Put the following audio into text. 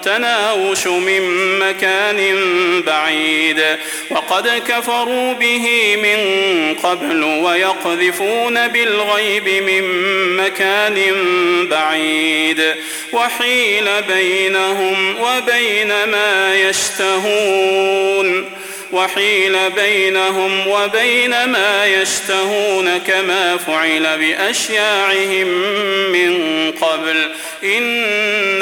التناوش من مكان بعيد وقد كفروا به من قبل ويقذفون بالغيب من مكان بعيد وحيل بينهم وبين ما يشتهون وحيل بينهم وبين ما يشتهون كما فعل بأشياعهم من قبل